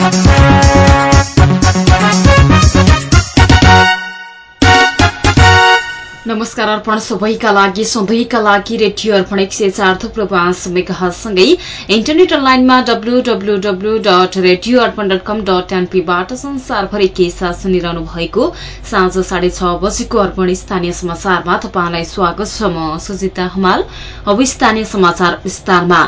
Música नमस्कार अर्पण सबैका लागि सधैँका लागि रेडियो अर्पण एक सय चार थुप्रो पाँच इन्टरनेट अनलाइनमा W W W dot radio Arpan dot com dot एनपीबाट संसारभरि के साथ सुनिरहनु भएको साँझ साढे छ बजेको अर्पण स्थानीय समाचारमा तपाईँलाई स्वागत छ म सुजिता हमाल। अब स्थानीय समाचार विस्तारमा।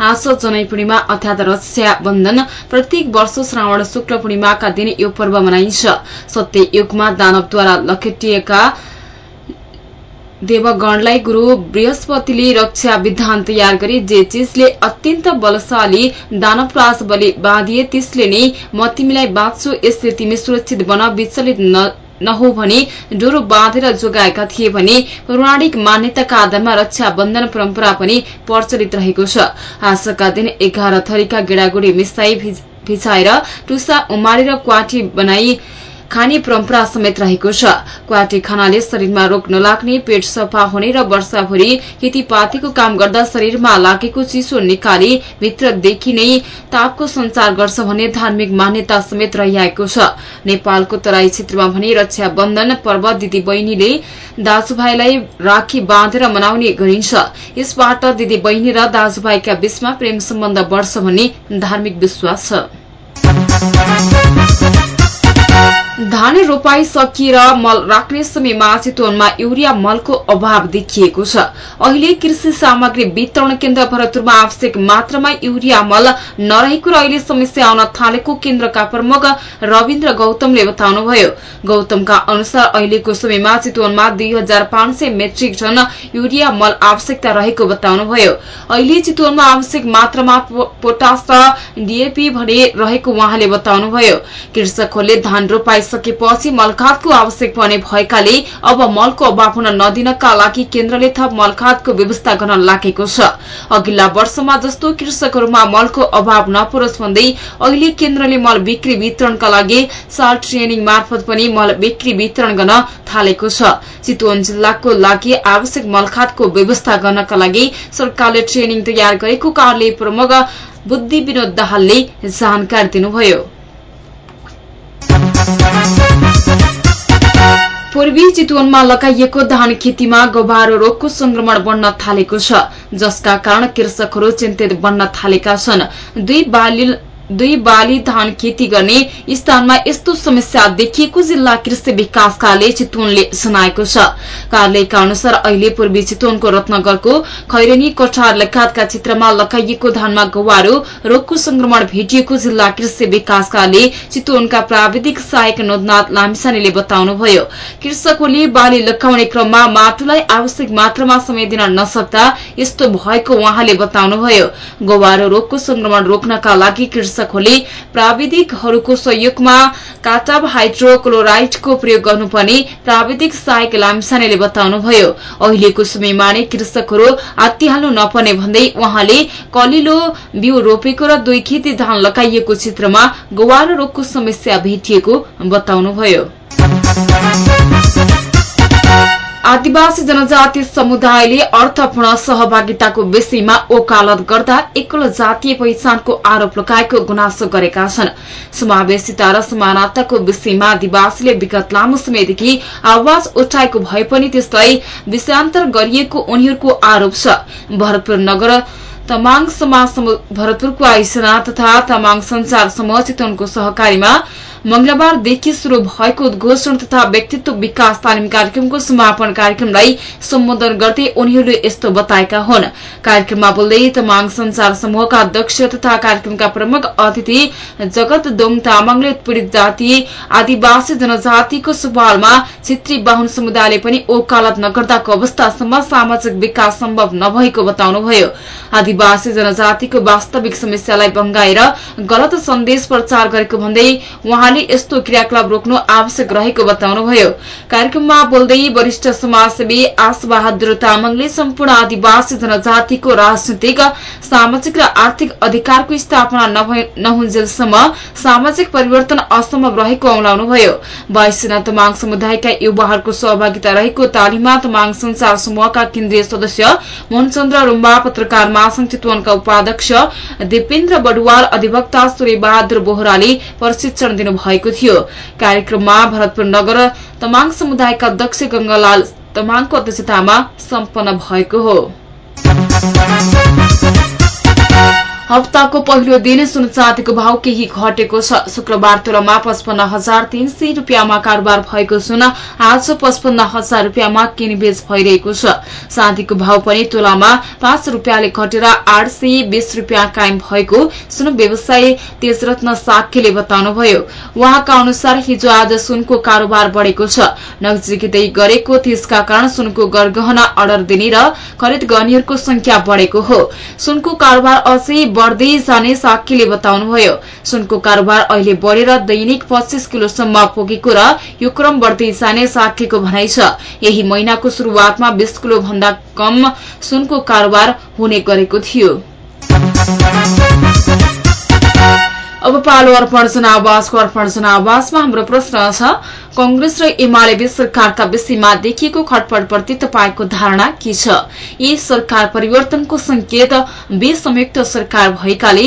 आज जनै पूर्णिमा अर्थात रक्षा बन्धन प्रत्येक वर्ष श्रावण शुक्ल पूर्णिमाका दिन यो पर्व मनाइन्छ। सत्य युगमा दानवद्वारा लखेटिएका देवगणलाई गुरू बृहस्पतिले रक्षा विधान तयार गरे जे चिजले अत्यन्त बलशाली दानवराज बलि बाँधिए त्यसले नै म तिमीलाई बाँच्छु यसले तिमी सुरक्षित बन विचलित नहो भने डोरो बाँधेर जोगाएका थिए भने पौराणिक मान्यताका आधारमा रक्षा बन्धन परम्परा पनि प्रचलित रहेको छ। आजका दिन एघार थरीका गेडागुडी मिसाई भिजाएर टुसा उमारेर क्वाटी बनाई खाने परम्परा समेत रहेको छ। क्वाटी खानाले शरीरमा रोग नलाग्ने पेट सफा हुने र वर्षाभरि खेतीपातीको काम गर्दा शरीरमा लागेको चिसो निकाली भित्रदेखि नै तापको संचार गर्छ भन्ने धार्मिक मान्यता समेत रहिआएको छ। नेपालको तराई क्षेत्रमा भने रक्षा बन्धन पर्व दिदी बहिनीले दाजुभाइलाई राखी बाँधेर मनाउने गरिन्छ। यसबाट दिदी बहिनी र दाजुभाइका बीचमा प्रेम सम्बन्ध बढ़छ भन्ने धार्मिक विश्वास छ। धान रोपाई सकिएर मल राख्ने समयमा चितवनमा युरिया मलको अभाव देखिएको छ। अहिले कृषि सामग्री वितरण केन्द्र भरतपुरमा आवश्यक मात्रामा युरिया मल नरहेको र अहिले समस्या आउन थालेको केन्द्रका प्रमुख रविन्द्र गौतमले बताउनुभयो। गौतमका अनुसार अहिलेको समयमा चितवनमा दुई हजार पाँच सय मेट्रिक टन युरिया मल आवश्यकता रहेको बताउनुभयो। अहिले चितवनमा आवश्यक मात्रामा पोटास र डीएपी भने रहेको उहाँले बताउनुभयो। कृषकहरूले धान रोपाई सकेपछि मलखातको आवश्यक पर्ने भएकाले अब मलको अभाव हुन नदिनका लागि केन्द्रले थप मलखातको व्यवस्था गर्न लागेको छ। अघिल्ला वर्षमा जस्तो कृषकहरूमा मलको अभाव नपरोस् भन्दै अहिले केन्द्रले मल बिक्री वितरणका लागि साल ट्रेनिङ मार्फत पनि मल बिक्री वितरण गर्न थालेको छ। चितवन जिल्लाको लागि आवश्यक मलखातको व्यवस्था गर्नका लागि सरकारले ट्रेनिङ तयार गरेको कार्यालय प्रमुख बुद्धि विनोद दाहालले जानकारी दिनुभयो। पूर्वी चितवनमा लगाइएको धान खेतीमा गभारो रोगको संक्रमण बढ़न थालेको छ जसका कारण कृषकहरू चिन्तित बन्न थालेका छन्। दुई दुई बाली धान खेती गर्ने स्थानमा यस्तो समस्या देखिएको जिल्ला कृषि विकास कार्यालय चितवनले सुनाएको छ। कार्यालयका अनुसार अहिले पूर्वी चितवनको रत्नगरको खैरेनी कोठार लगायतका क्षेत्रमा लगाइएको धानमा गवारो रोगको संक्रमण भेटिएको जिल्ला कृषि विकास कार्यालय चितवनका प्राविधिक सहायक नोदनाथ लामिसानेले बताउनुभयो। कृषकहरूले बाली लगाउने क्रममा माटोलाई आवश्यक मात्रामा समय दिन नसक्दा यस्तो भएको उहाँले बताउनुभयो। गवारो रोगको संक्रमण रोक्नका लागि कृषकहरूले प्राविधिकहरूको सहयोगमा काटाब हाइड्रोक्लोराइडको प्रयोग गर्नुपर्ने प्राविधिक सहायक लामिसानेले बताउनुभयो। अहिलेको समयमा नै कृषकहरू आत्तिहाल्नु नपर्ने भन्दै उहाँले कलिलो बिउ रोपेको र दुई खेती धान लगाइएको क्षेत्रमा गोवारो रोगको समस्या भेटिएको बताउनुभयो। आदिवासी जनजाति समुदायले अर्थपूर्ण सहभागिताको विषयमा ओकालत गर्दा एकल जातीय पहिचानको आरोप लगाएको गुनासो गरेका छन्। समावेशिता र समानताको विषयमा आदिवासीले विगत लामो समयदेखि आवाज उठाएको भए पनि त्यसलाई विषयान्तर गरिएको उनीहरूको आरोप छ। भरतपुर नगर तमाङ समाज भरतपुरको आइसना तथा तमाङ संचार समूह चितवनको सहकारीमा मंगलबारदेखि शुरू भएको उद्घोषण तथा व्यक्तित्व विकास तालिम कार्यक्रमको समापन कार्यक्रमलाई सम्बोधन गर्दै उनीहरूले यस्तो बताएका हुन्। कार्यक्रममा बोल्दै तमाङ संचार समूहका अध्यक्ष तथा कार्यक्रमका प्रमुख अतिथि जगत दोङ तामाङले उत्पीड़ित जाति आदिवासी जनजातिको सवालमा क्षेत्रीय बाहुन समुदायले पनि ओकालत नगर्दाको अवस्थासम्म सामाजिक विकास सम्भव नभएको बताउनुभयो। आदिवासी जनजातिको वास्तविक समस्यालाई बंगाएर गलत सन्देश प्रचार गरेको भन्दै उहाँले यस्तो क्रियाकलाप रोक्नु आवश्यक रहेको बताउनुभयो। कार्यक्रममा बोल्दै वरिष्ठ समाजसेवी आश बहादुर तामाङले सम्पूर्ण आदिवासी जनजातिको राजनीतिक सामाजिक र आर्थिक अधिकारको स्थापना नहुन्जेलसम्म सामाजिक परिवर्तन असम्भव रहेको औलाउनुभयो। वायुसेना तमाङ समुदायका युवाहरूको सहभागिता रहेको तालिममा तमाङ संचार समूहका केन्द्रीय सदस्य मोहनचन्द्र रूम्बा पत्रकार महासंघ चितवनका उपाध्यक्ष दिपेन्द्र बडुवाल अधिवक्ता सूर्यबहादुर बोहराले प्रशिक्षण दिनुभएको थियो। कार्यक्रममा भरतपुर नगर तमाङ समुदायका अध्यक्ष गंगालाल तमाङको अध्यक्षतामा सम्पन्न भएको हो। हप्ताको पहिलो दिन सुन चाँदीको भाव केही घटेको छ। शुक्रबार तुलमा पचपन्न हजार तीन सय रूपियाँमा कारोबार भएको सुन आज पचपन्न हजार रूपियाँमा किनबेच भइरहेको छ। चाँदीको भाव पनि तुलामा पाँच रूपियाँले घटेर आठ सय बीस रूपियाँ कायम भएको सुन व्यवसायी तेजरत्न साक्यले बताउनुभयो। उहाँका अनुसार हिजो आज सुनको कारोबार बढ़ेको छ। नजिकै गरेको तीजका कारण सुनको गरगहना अर्डर दिने र खरिद गर्नेहरूको संख्या बढ़ेको हो। सुनको कारोबार अझै बढ़दै जाने साक्यले बताउनुभयो। सुनको कारोबार अहिले बढ़ेर दैनिक पच्चीस किलोसम्म पुगेको र यो क्रम बढ़दै जाने साक्यको भनाइ छ। यही महिनाको शुरूआतमा बीस किलो भन्दा कम सुनको कारोबार हुने गरेको थियो। अब पालो अर्पण जनावासको अर्पण जनावासमा हाम्रो प्रश्न छ कंग्रेस र एमाले बीच सरकारका विषयमा देखिएको खटपटप्रति तपाईँको धारणा के छ? यी सरकार परिवर्तनको संकेत बे संयुक्त सरकार भएकाले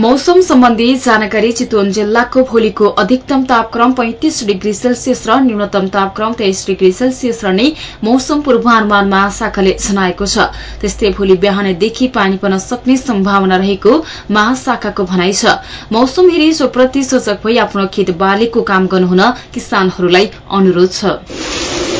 मौसम सम्बन्धी जानकारी चितवन जिल्लाको भोलिको अधिकतम तापक्रम पैंतिस डिग्री सेल्सियस र न्यूनतम तापक्रम तेइस डिग्री सेल्सियस रहने मौसम पूर्वानुमान महाशाखाले जनाएको छ। त्यस्तै भोलि बिहानदेखि पानी पर्न सक्ने सम्भावना रहेको महाशाखाको भनाइ छ। मौसम हेरी सोप्रति सूचक भई आफ्नो खेत बालीको काम गर्नुहुन किसानहरूलाई अनुरोध छ।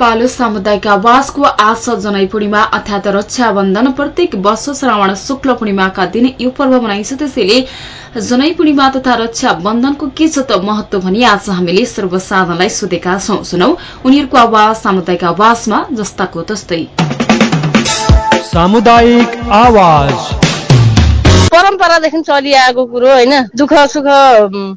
पालो सामुदायिक आवासको आज जनै पूर्णिमा अर्थात रक्षाबन्धन प्रत्येक वर्ष श्रावण शुक्ल पूर्णिमाका दिन यो पर्व मनाइन्छ। त्यसैले जनै पूर्णिमा तथा रक्षाबन्धनको के छ त महत्व भनी आज हामीले सर्वसाधारणलाई सोधेका छौं। सुनौ उनीहरूको आवाज सामुदायिक आवासमा जस्ताको तस्तै। सामुदायिक आवाज। परम्परादेखि चलिआएको कुरो होइन। दुःख सुख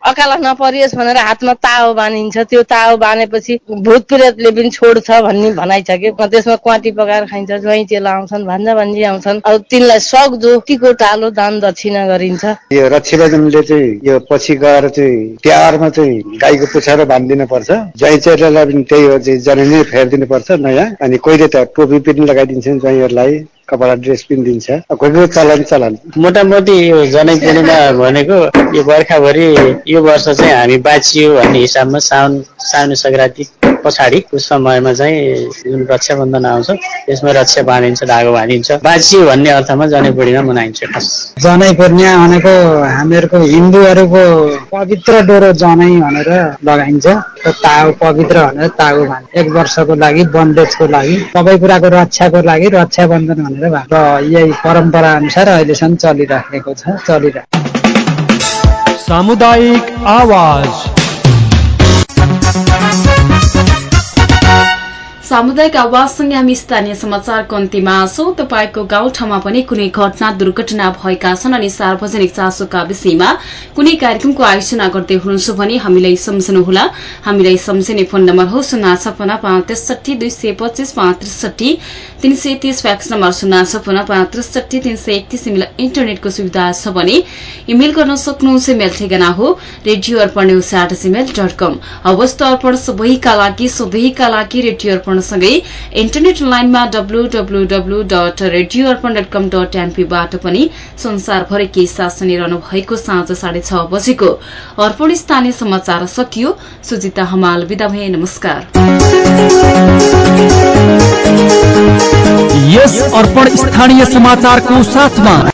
अकाल नपरियोस् भनेर हातमा ताओ बानिन्छ। त्यो ताओ बानेपछि भूत प्रेतले पनि छोड्छ भन्ने भनाइ छ कि। त्यसमा क्वाटी पकाएर खाइन्छ ज्वाइँ चेला आउँछन् भान्जा भान्जी आउँछन्। अब तिनलाई सक्दो टीको टालो दान दक्षिणा गरिन्छ। यो रक्षाबन्धनले चाहिँ यो पछि गएर चाहिँ तिहारमा चाहिँ गाईको पुछाएर बाँधिदिनु पर्छ ज्वाइँ चेलालाई पनि त्यही हो जननी फेरिदिनु पर्छ नयाँ। अनि कहिले त टोपी पनि लगाइदिन्छ ज्वाइँहरूलाई। कपडा ड्रेस पनि दिन्छ कोही कोही चलन चलन। मोटामोटी यो जनै पूर्णिमा भनेको यो बर्खाभरि यो वर्ष चाहिँ हामी बाँचियो भन्ने हिसाबमा साउन साउन सङ्क्रान्ति पछाडिको समयमा चाहिँ जुन रक्षाबन्धन आउँछ त्यसमा रक्षा बाँधिन्छ धागो बाँधिन्छ। बाँचियो भन्ने अर्थमा जनै पूर्णिमा मनाइन्छ खास। जनै पूर्णिमा भनेको हामीहरूको हिन्दूहरूको पवित्र डोरो जनै भनेर लगाइन्छ। तागो पवित्र भनेर तागो बाँध्छ एक वर्षको लागि बन्डेजको लागि सबै कुराको रक्षाको लागि रक्षाबन्धन भनेर र यही परम्परा अनुसार अहिलेसम्म चलिराखेको छ चलिरहेको सामुदायिक आवाज। सामुदायिक आवाजसँगै हामी स्थानीय समाचारको अन्तिममा छौं। तपाईँको गाउँठाउँमा पनि कुनै घटना दुर्घटना भएका छन् अनि सार्वजनिक चासोका विषयमा कुनै कार्यक्रमको आयोजना गर्दै हुनुहुन्छ भने हामीलाई सम्झनुहोला। हामीलाई सम्झिने फोन नम्बर हो शून्य छपन्न पाँच त्रिसठी दुई सय पच्चिस पाँच त्रिसठी तीन सय तीस फ्याक्स नम्बर शून्य छपन्न पाँच त्रिसठी तीन सय एकतिस इन्टरनेटको सुविधा छ भने इमेल गर्न सक्नुहुन्छ। इमेल ठेगाना हो रेडियो अर्पण अर्पण सबैका लागि सधैँका लागि रेडियो अर्पणसँगै इन्टरनेट लाइनमा डब्लूडब्लूडब्लू dot radio Arpan dot com dot एनपीबाट पनि संसारभरि के साथ सुनिरहनु भएको साँझ साढे छ बजेको अर्पण स्थानीय समाचार सकियो। सुजिता हमाल विदा भए। नमस्कार। यस अर्पण स्थानीय समाचारको साथमा